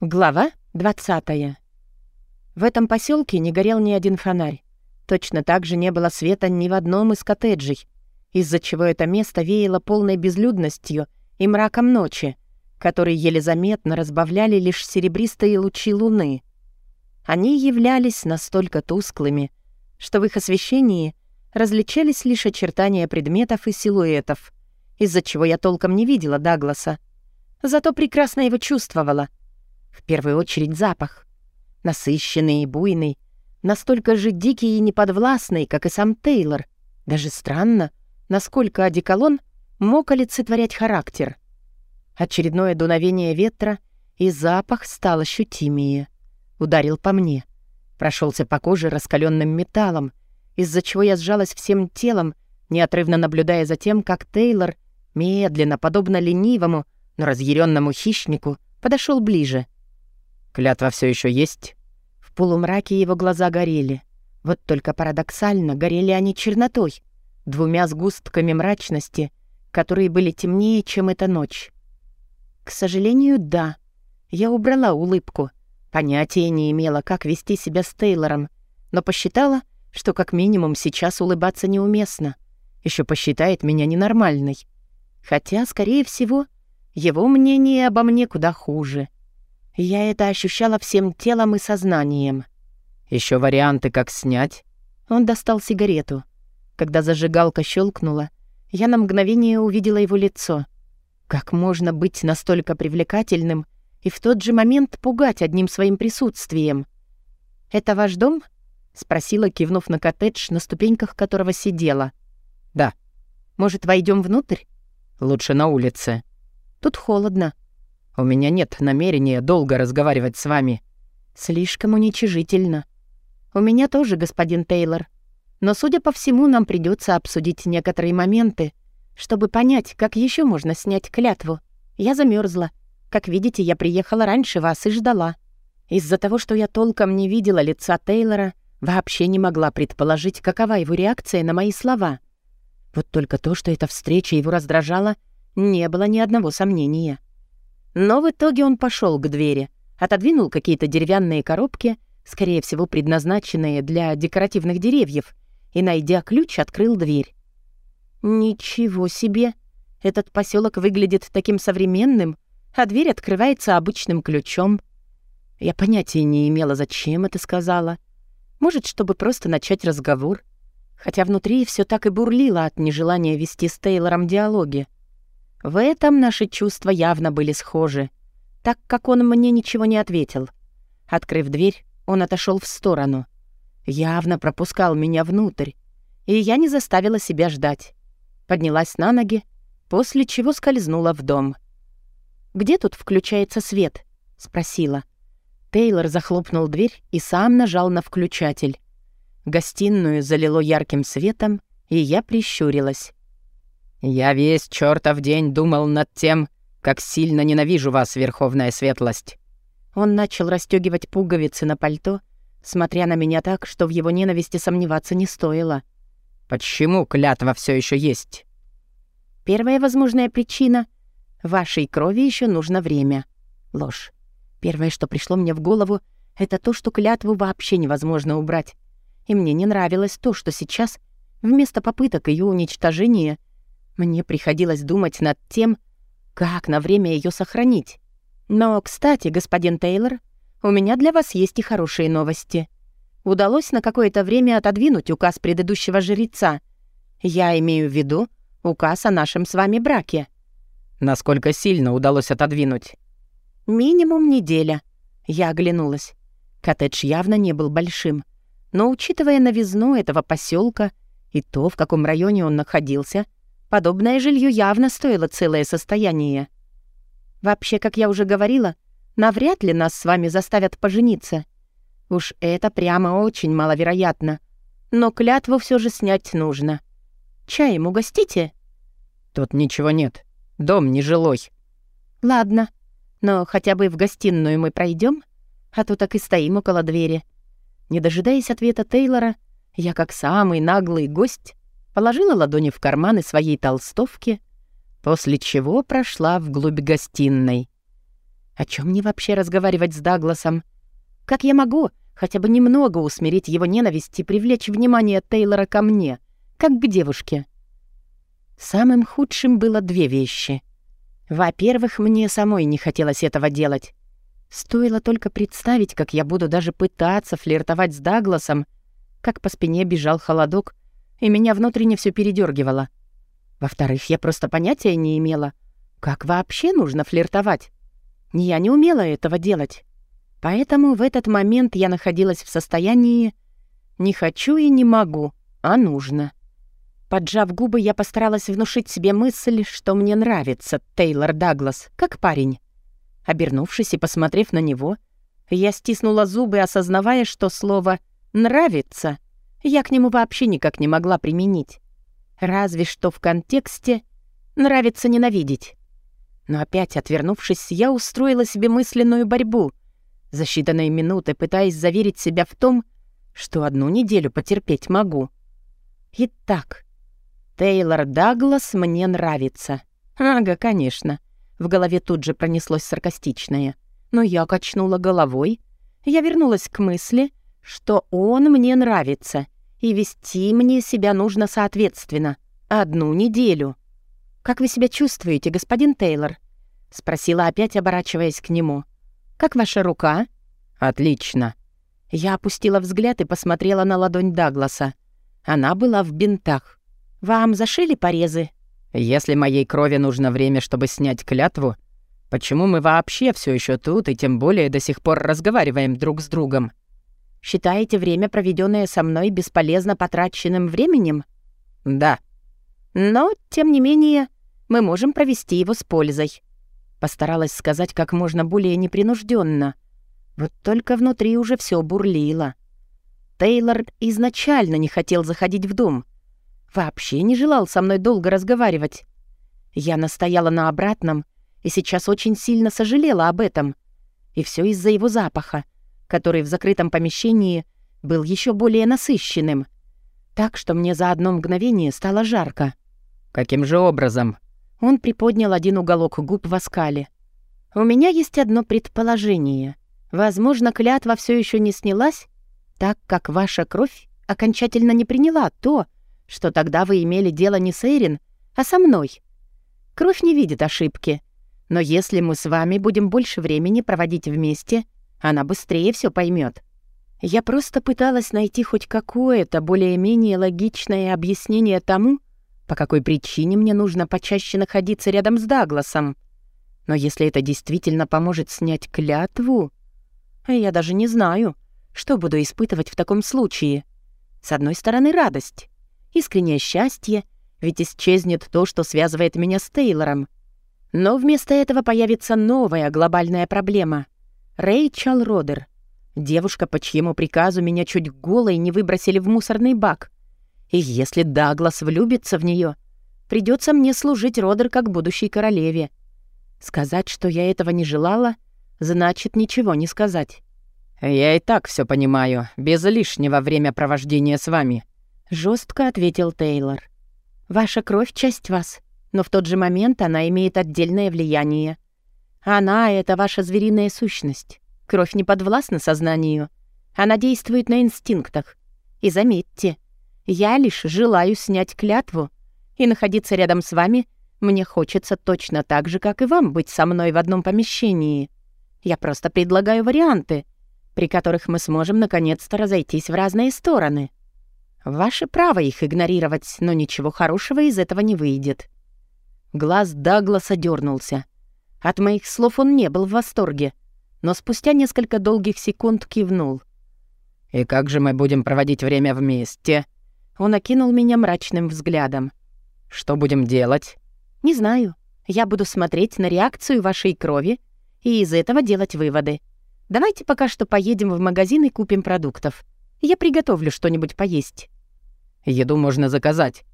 Глава 20. В этом поселке не горел ни один фонарь. Точно так же не было света ни в одном из коттеджей, из-за чего это место веяло полной безлюдностью и мраком ночи, которые еле заметно разбавляли лишь серебристые лучи луны. Они являлись настолько тусклыми, что в их освещении различались лишь очертания предметов и силуэтов, из-за чего я толком не видела Дагласа. Зато прекрасно его чувствовала — в первую очередь запах. Насыщенный и буйный, настолько же дикий и неподвластный, как и сам Тейлор. Даже странно, насколько одеколон мог олицетворять характер. Очередное дуновение ветра, и запах стал ощутимее. Ударил по мне. Прошелся по коже раскаленным металлом, из-за чего я сжалась всем телом, неотрывно наблюдая за тем, как Тейлор, медленно, подобно ленивому, но разъяренному хищнику, подошел ближе — Клятва все еще есть?» В полумраке его глаза горели. Вот только парадоксально горели они чернотой, двумя сгустками мрачности, которые были темнее, чем эта ночь. К сожалению, да. Я убрала улыбку. Понятия не имела, как вести себя с Тейлором, но посчитала, что как минимум сейчас улыбаться неуместно. Еще посчитает меня ненормальной. Хотя, скорее всего, его мнение обо мне куда хуже. Я это ощущала всем телом и сознанием. Еще варианты, как снять?» Он достал сигарету. Когда зажигалка щелкнула, я на мгновение увидела его лицо. Как можно быть настолько привлекательным и в тот же момент пугать одним своим присутствием? «Это ваш дом?» — спросила, кивнув на коттедж, на ступеньках которого сидела. «Да». «Может, войдем внутрь?» «Лучше на улице». «Тут холодно», у меня нет намерения долго разговаривать с вами». «Слишком уничижительно». «У меня тоже, господин Тейлор. Но, судя по всему, нам придется обсудить некоторые моменты, чтобы понять, как еще можно снять клятву. Я замерзла. Как видите, я приехала раньше вас и ждала. Из-за того, что я толком не видела лица Тейлора, вообще не могла предположить, какова его реакция на мои слова. Вот только то, что эта встреча его раздражала, не было ни одного сомнения. Но в итоге он пошел к двери, отодвинул какие-то деревянные коробки, скорее всего, предназначенные для декоративных деревьев, и, найдя ключ, открыл дверь. Ничего себе! Этот поселок выглядит таким современным, а дверь открывается обычным ключом. Я понятия не имела, зачем это сказала. Может, чтобы просто начать разговор. Хотя внутри все так и бурлило от нежелания вести с Тейлором диалоги. В этом наши чувства явно были схожи, так как он мне ничего не ответил. Открыв дверь, он отошел в сторону. Явно пропускал меня внутрь, и я не заставила себя ждать. Поднялась на ноги, после чего скользнула в дом. «Где тут включается свет?» — спросила. Тейлор захлопнул дверь и сам нажал на включатель. Гостиную залило ярким светом, и я прищурилась. «Я весь чертов день думал над тем, как сильно ненавижу вас, Верховная Светлость». Он начал расстегивать пуговицы на пальто, смотря на меня так, что в его ненависти сомневаться не стоило. «Почему клятва все еще есть?» «Первая возможная причина — вашей крови еще нужно время». Ложь. Первое, что пришло мне в голову, это то, что клятву вообще невозможно убрать. И мне не нравилось то, что сейчас, вместо попыток ее уничтожения — мне приходилось думать над тем, как на время ее сохранить. Но, кстати, господин Тейлор, у меня для вас есть и хорошие новости. Удалось на какое-то время отодвинуть указ предыдущего жреца. Я имею в виду указ о нашем с вами браке. Насколько сильно удалось отодвинуть? Минимум неделя. Я оглянулась. Коттедж явно не был большим. Но, учитывая новизну этого поселка и то, в каком районе он находился — Подобное жилье явно стоило целое состояние. Вообще, как я уже говорила, навряд ли нас с вами заставят пожениться. Уж это прямо очень маловероятно. Но клятву все же снять нужно. Чаем угостите? Тут ничего нет. Дом нежилой. Ладно, но хотя бы в гостиную мы пройдем, а то так и стоим около двери. Не дожидаясь ответа Тейлора, я, как самый наглый гость, положила ладони в карманы своей толстовки, после чего прошла вглубь гостиной. О чем мне вообще разговаривать с Дагласом? Как я могу хотя бы немного усмирить его ненависть и привлечь внимание Тейлора ко мне, как к девушке? Самым худшим было две вещи. Во-первых, мне самой не хотелось этого делать. Стоило только представить, как я буду даже пытаться флиртовать с Дагласом, как по спине бежал холодок, и меня внутренне все передергивало. Во-вторых, я просто понятия не имела, как вообще нужно флиртовать. Я не умела этого делать. Поэтому в этот момент я находилась в состоянии «не хочу и не могу, а нужно». Поджав губы, я постаралась внушить себе мысль, что мне нравится Тейлор Даглас, как парень. Обернувшись и посмотрев на него, я стиснула зубы, осознавая, что слово «нравится» я к нему вообще никак не могла применить. Разве что в контексте «нравится ненавидеть». Но опять, отвернувшись, я устроила себе мысленную борьбу, за считанные минуты пытаясь заверить себя в том, что одну неделю потерпеть могу. Итак, Тейлор Даглас мне нравится. Ага, конечно. В голове тут же пронеслось саркастичное. Но я качнула головой. Я вернулась к мысли, что он мне нравится, и вести мне себя нужно соответственно. Одну неделю. «Как вы себя чувствуете, господин Тейлор?» — спросила опять, оборачиваясь к нему. «Как ваша рука?» «Отлично». Я опустила взгляд и посмотрела на ладонь Дагласа. Она была в бинтах. «Вам зашили порезы?» «Если моей крови нужно время, чтобы снять клятву, почему мы вообще все еще тут и тем более до сих пор разговариваем друг с другом?» «Считаете время, проведенное со мной, бесполезно потраченным временем?» «Да». «Но, тем не менее, мы можем провести его с пользой». Постаралась сказать как можно более непринужденно. Вот только внутри уже все бурлило. Тейлор изначально не хотел заходить в дом. Вообще не желал со мной долго разговаривать. Я настояла на обратном и сейчас очень сильно сожалела об этом. И все из-за его запаха, который в закрытом помещении был еще более насыщенным. Так что мне за одно мгновение стало жарко. «Каким же образом?» Он приподнял один уголок губ в оскале. «У меня есть одно предположение. Возможно, клятва все еще не снялась, так как ваша кровь окончательно не приняла то, что тогда вы имели дело не с Эйрин, а со мной. Кровь не видит ошибки. Но если мы с вами будем больше времени проводить вместе, она быстрее все поймет. Я просто пыталась найти хоть какое-то более-менее логичное объяснение тому, по какой причине мне нужно почаще находиться рядом с Дагласом. Но если это действительно поможет снять клятву... Я даже не знаю, что буду испытывать в таком случае. С одной стороны, радость. Искреннее счастье, ведь исчезнет то, что связывает меня с Тейлором. Но вместо этого появится новая глобальная проблема. Рэйчел Родер. Девушка, по чьему приказу меня чуть голой не выбросили в мусорный бак. И если Даглас влюбится в нее, придется мне служить Родер как будущей королеве. Сказать, что я этого не желала, значит ничего не сказать. «Я и так все понимаю, без лишнего времяпровождения с вами», — жестко ответил Тейлор. «Ваша кровь — часть вас, но в тот же момент она имеет отдельное влияние. Она — это ваша звериная сущность. Кровь не подвластна сознанию. Она действует на инстинктах. И заметьте, я лишь желаю снять клятву, и находиться рядом с вами мне хочется точно так же, как и вам быть со мной в одном помещении. Я просто предлагаю варианты, при которых мы сможем наконец-то разойтись в разные стороны. Ваше право их игнорировать, но ничего хорошего из этого не выйдет». Глаз Дагласа дернулся. От моих слов он не был в восторге, но спустя несколько долгих секунд кивнул. «И как же мы будем проводить время вместе?» Он окинул меня мрачным взглядом. «Что будем делать?» «Не знаю. Я буду смотреть на реакцию вашей крови и из этого делать выводы. Давайте пока что поедем в магазин и купим продуктов. Я приготовлю что-нибудь поесть». «Еду можно заказать».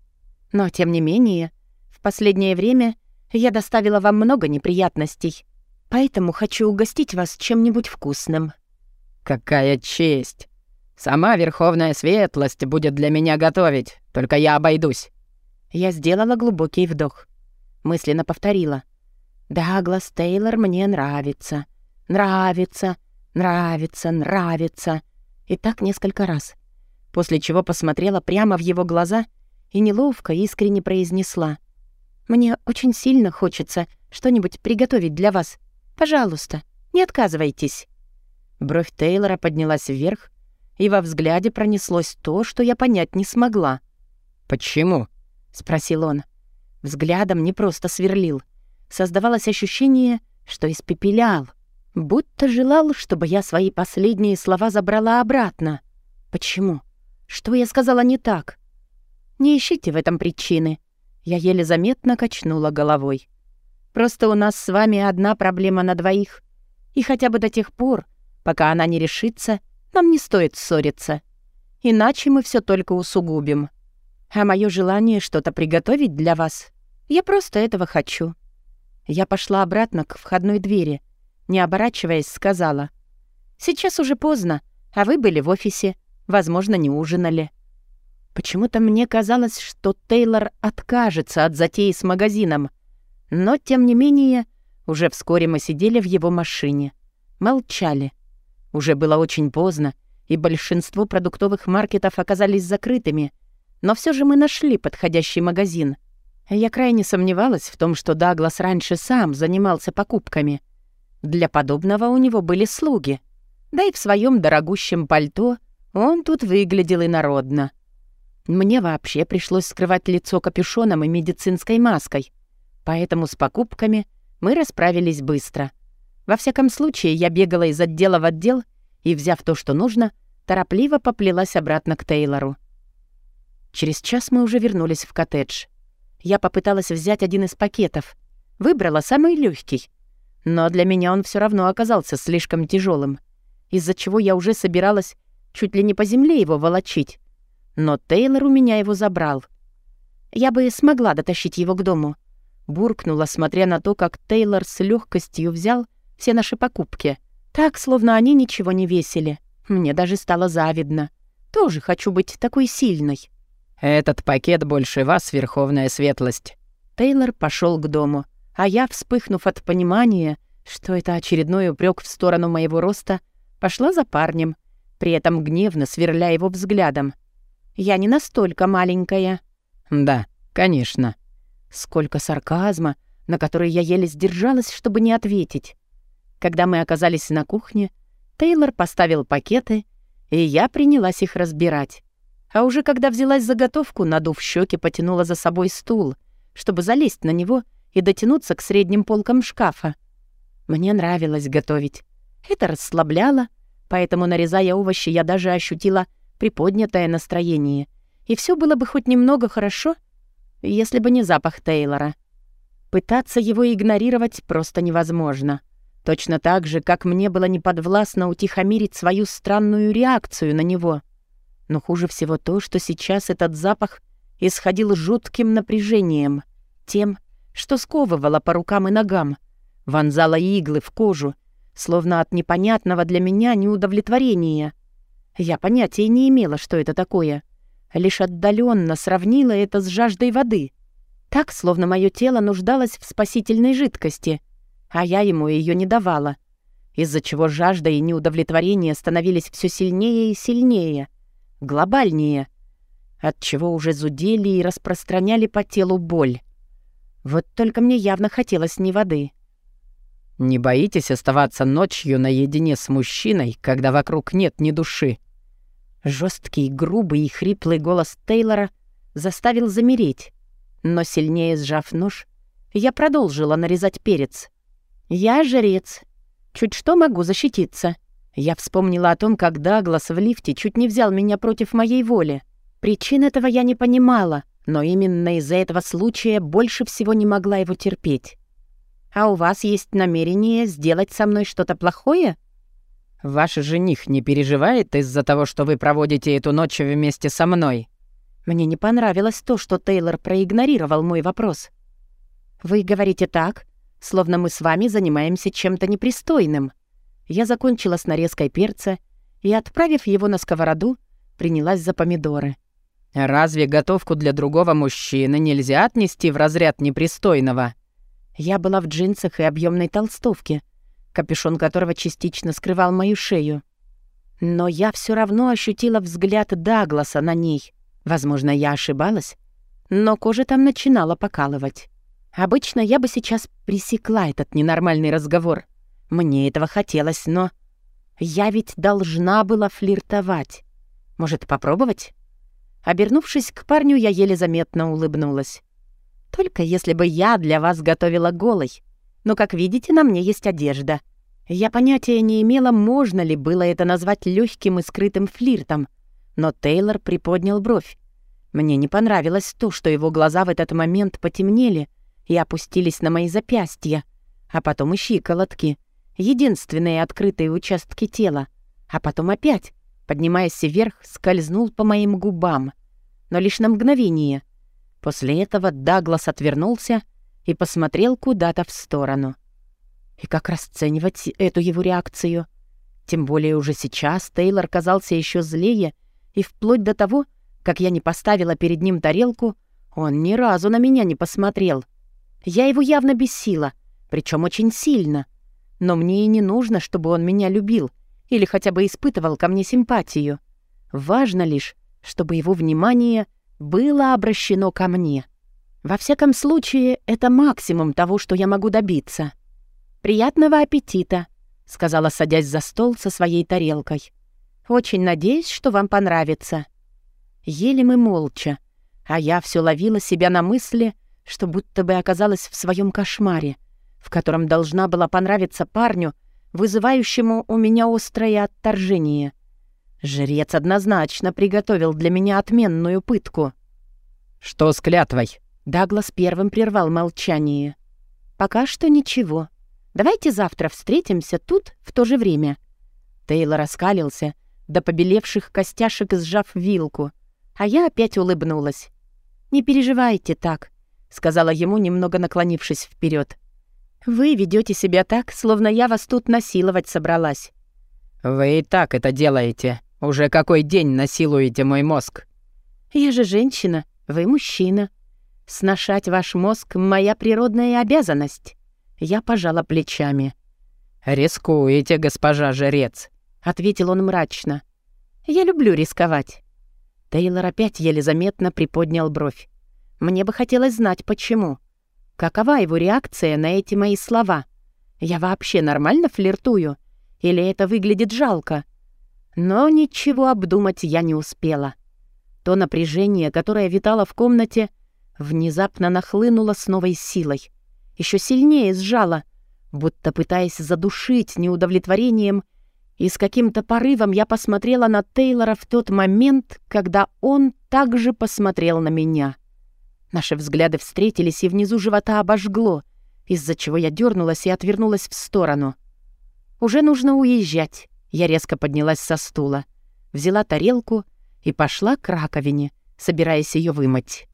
«Но, тем не менее, в последнее время я доставила вам много неприятностей, поэтому хочу угостить вас чем-нибудь вкусным». «Какая честь!» Сама Верховная Светлость будет для меня готовить, только я обойдусь». Я сделала глубокий вдох. Мысленно повторила. «Даглас Тейлор мне нравится. Нравится, нравится, нравится. И так несколько раз. После чего посмотрела прямо в его глаза и неловко искренне произнесла. «Мне очень сильно хочется что-нибудь приготовить для вас. Пожалуйста, не отказывайтесь». Бровь Тейлора поднялась вверх, и во взгляде пронеслось то, что я понять не смогла. «Почему?» — спросил он. Взглядом не просто сверлил. Создавалось ощущение, что испепелял. Будто желал, чтобы я свои последние слова забрала обратно. Почему? Что я сказала не так? Не ищите в этом причины. Я еле заметно качнула головой. Просто у нас с вами одна проблема на двоих. И хотя бы до тех пор, пока она не решится, нам не стоит ссориться. Иначе мы все только усугубим. А мое желание что-то приготовить для вас, я просто этого хочу. Я пошла обратно к входной двери, не оборачиваясь, сказала. «Сейчас уже поздно, а вы были в офисе, возможно, не ужинали». Почему-то мне казалось, что Тейлор откажется от затеи с магазином. Но, тем не менее, уже вскоре мы сидели в его машине. Молчали. Уже было очень поздно, и большинство продуктовых маркетов оказались закрытыми. Но все же мы нашли подходящий магазин. Я крайне сомневалась в том, что Даглас раньше сам занимался покупками. Для подобного у него были слуги. Да и в своем дорогущем пальто он тут выглядел инородно. Мне вообще пришлось скрывать лицо капюшоном и медицинской маской, поэтому с покупками мы расправились быстро — во всяком случае, я бегала из отдела в отдел и, взяв то, что нужно, торопливо поплелась обратно к Тейлору. Через час мы уже вернулись в коттедж. Я попыталась взять один из пакетов. Выбрала самый легкий, Но для меня он все равно оказался слишком тяжелым, из-за чего я уже собиралась чуть ли не по земле его волочить. Но Тейлор у меня его забрал. Я бы смогла дотащить его к дому. Буркнула, смотря на то, как Тейлор с легкостью взял все наши покупки. Так, словно они ничего не весили. Мне даже стало завидно. Тоже хочу быть такой сильной. «Этот пакет больше вас, Верховная Светлость». Тейлор пошел к дому, а я, вспыхнув от понимания, что это очередной упрек в сторону моего роста, пошла за парнем, при этом гневно сверля его взглядом. «Я не настолько маленькая». «Да, конечно». Сколько сарказма, на который я еле сдержалась, чтобы не ответить. Когда мы оказались на кухне, Тейлор поставил пакеты, и я принялась их разбирать. А уже когда взялась заготовку, надув щеки, потянула за собой стул, чтобы залезть на него и дотянуться к средним полкам шкафа. Мне нравилось готовить. Это расслабляло, поэтому, нарезая овощи, я даже ощутила приподнятое настроение. И все было бы хоть немного хорошо, если бы не запах Тейлора. Пытаться его игнорировать просто невозможно. Точно так же, как мне было неподвластно утихомирить свою странную реакцию на него. Но хуже всего то, что сейчас этот запах исходил жутким напряжением, тем, что сковывало по рукам и ногам, вонзало иглы в кожу, словно от непонятного для меня неудовлетворения. Я понятия не имела, что это такое, лишь отдаленно сравнила это с жаждой воды. Так, словно мое тело нуждалось в спасительной жидкости — а я ему ее не давала, из-за чего жажда и неудовлетворение становились все сильнее и сильнее, глобальнее, от чего уже зудели и распространяли по телу боль. Вот только мне явно хотелось не воды. «Не боитесь оставаться ночью наедине с мужчиной, когда вокруг нет ни души?» Жесткий, грубый и хриплый голос Тейлора заставил замереть, но сильнее сжав нож, я продолжила нарезать перец. «Я жрец. Чуть что могу защититься». Я вспомнила о том, как Даглас в лифте чуть не взял меня против моей воли. Причин этого я не понимала, но именно из-за этого случая больше всего не могла его терпеть. «А у вас есть намерение сделать со мной что-то плохое?» «Ваш жених не переживает из-за того, что вы проводите эту ночь вместе со мной?» Мне не понравилось то, что Тейлор проигнорировал мой вопрос. «Вы говорите так, словно мы с вами занимаемся чем-то непристойным. Я закончила с нарезкой перца и, отправив его на сковороду, принялась за помидоры. «Разве готовку для другого мужчины нельзя отнести в разряд непристойного?» Я была в джинсах и объемной толстовке, капюшон которого частично скрывал мою шею. Но я все равно ощутила взгляд Дагласа на ней. Возможно, я ошибалась, но кожа там начинала покалывать. Обычно я бы сейчас пресекла этот ненормальный разговор. Мне этого хотелось, но... Я ведь должна была флиртовать. Может, попробовать? Обернувшись к парню, я еле заметно улыбнулась. Только если бы я для вас готовила голой. Но, как видите, на мне есть одежда. Я понятия не имела, можно ли было это назвать легким и скрытым флиртом. Но Тейлор приподнял бровь. Мне не понравилось то, что его глаза в этот момент потемнели и опустились на мои запястья, а потом и щиколотки, единственные открытые участки тела, а потом опять, поднимаясь вверх, скользнул по моим губам. Но лишь на мгновение. После этого Даглас отвернулся и посмотрел куда-то в сторону. И как расценивать эту его реакцию? Тем более уже сейчас Тейлор казался еще злее, и вплоть до того, как я не поставила перед ним тарелку, он ни разу на меня не посмотрел. Я его явно бесила, причем очень сильно. Но мне и не нужно, чтобы он меня любил или хотя бы испытывал ко мне симпатию. Важно лишь, чтобы его внимание было обращено ко мне. Во всяком случае, это максимум того, что я могу добиться. «Приятного аппетита», — сказала, садясь за стол со своей тарелкой. «Очень надеюсь, что вам понравится». Ели мы молча, а я все ловила себя на мысли, что будто бы оказалась в своем кошмаре, в котором должна была понравиться парню, вызывающему у меня острое отторжение. Жрец однозначно приготовил для меня отменную пытку. «Что с клятвой?» Даглас первым прервал молчание. «Пока что ничего. Давайте завтра встретимся тут в то же время». Тейлор раскалился, до побелевших костяшек сжав вилку, а я опять улыбнулась. «Не переживайте так сказала ему, немного наклонившись вперед. «Вы ведете себя так, словно я вас тут насиловать собралась». «Вы и так это делаете. Уже какой день насилуете мой мозг?» «Я же женщина, вы мужчина. Сношать ваш мозг — моя природная обязанность». Я пожала плечами. «Рискуете, госпожа жрец», — ответил он мрачно. «Я люблю рисковать». Тейлор опять еле заметно приподнял бровь. Мне бы хотелось знать, почему. Какова его реакция на эти мои слова? Я вообще нормально флиртую? Или это выглядит жалко? Но ничего обдумать я не успела. То напряжение, которое витало в комнате, внезапно нахлынуло с новой силой. Еще сильнее сжало, будто пытаясь задушить неудовлетворением, и с каким-то порывом я посмотрела на Тейлора в тот момент, когда он также посмотрел на меня. Наши взгляды встретились, и внизу живота обожгло, из-за чего я дернулась и отвернулась в сторону. «Уже нужно уезжать». Я резко поднялась со стула, взяла тарелку и пошла к раковине, собираясь ее вымыть.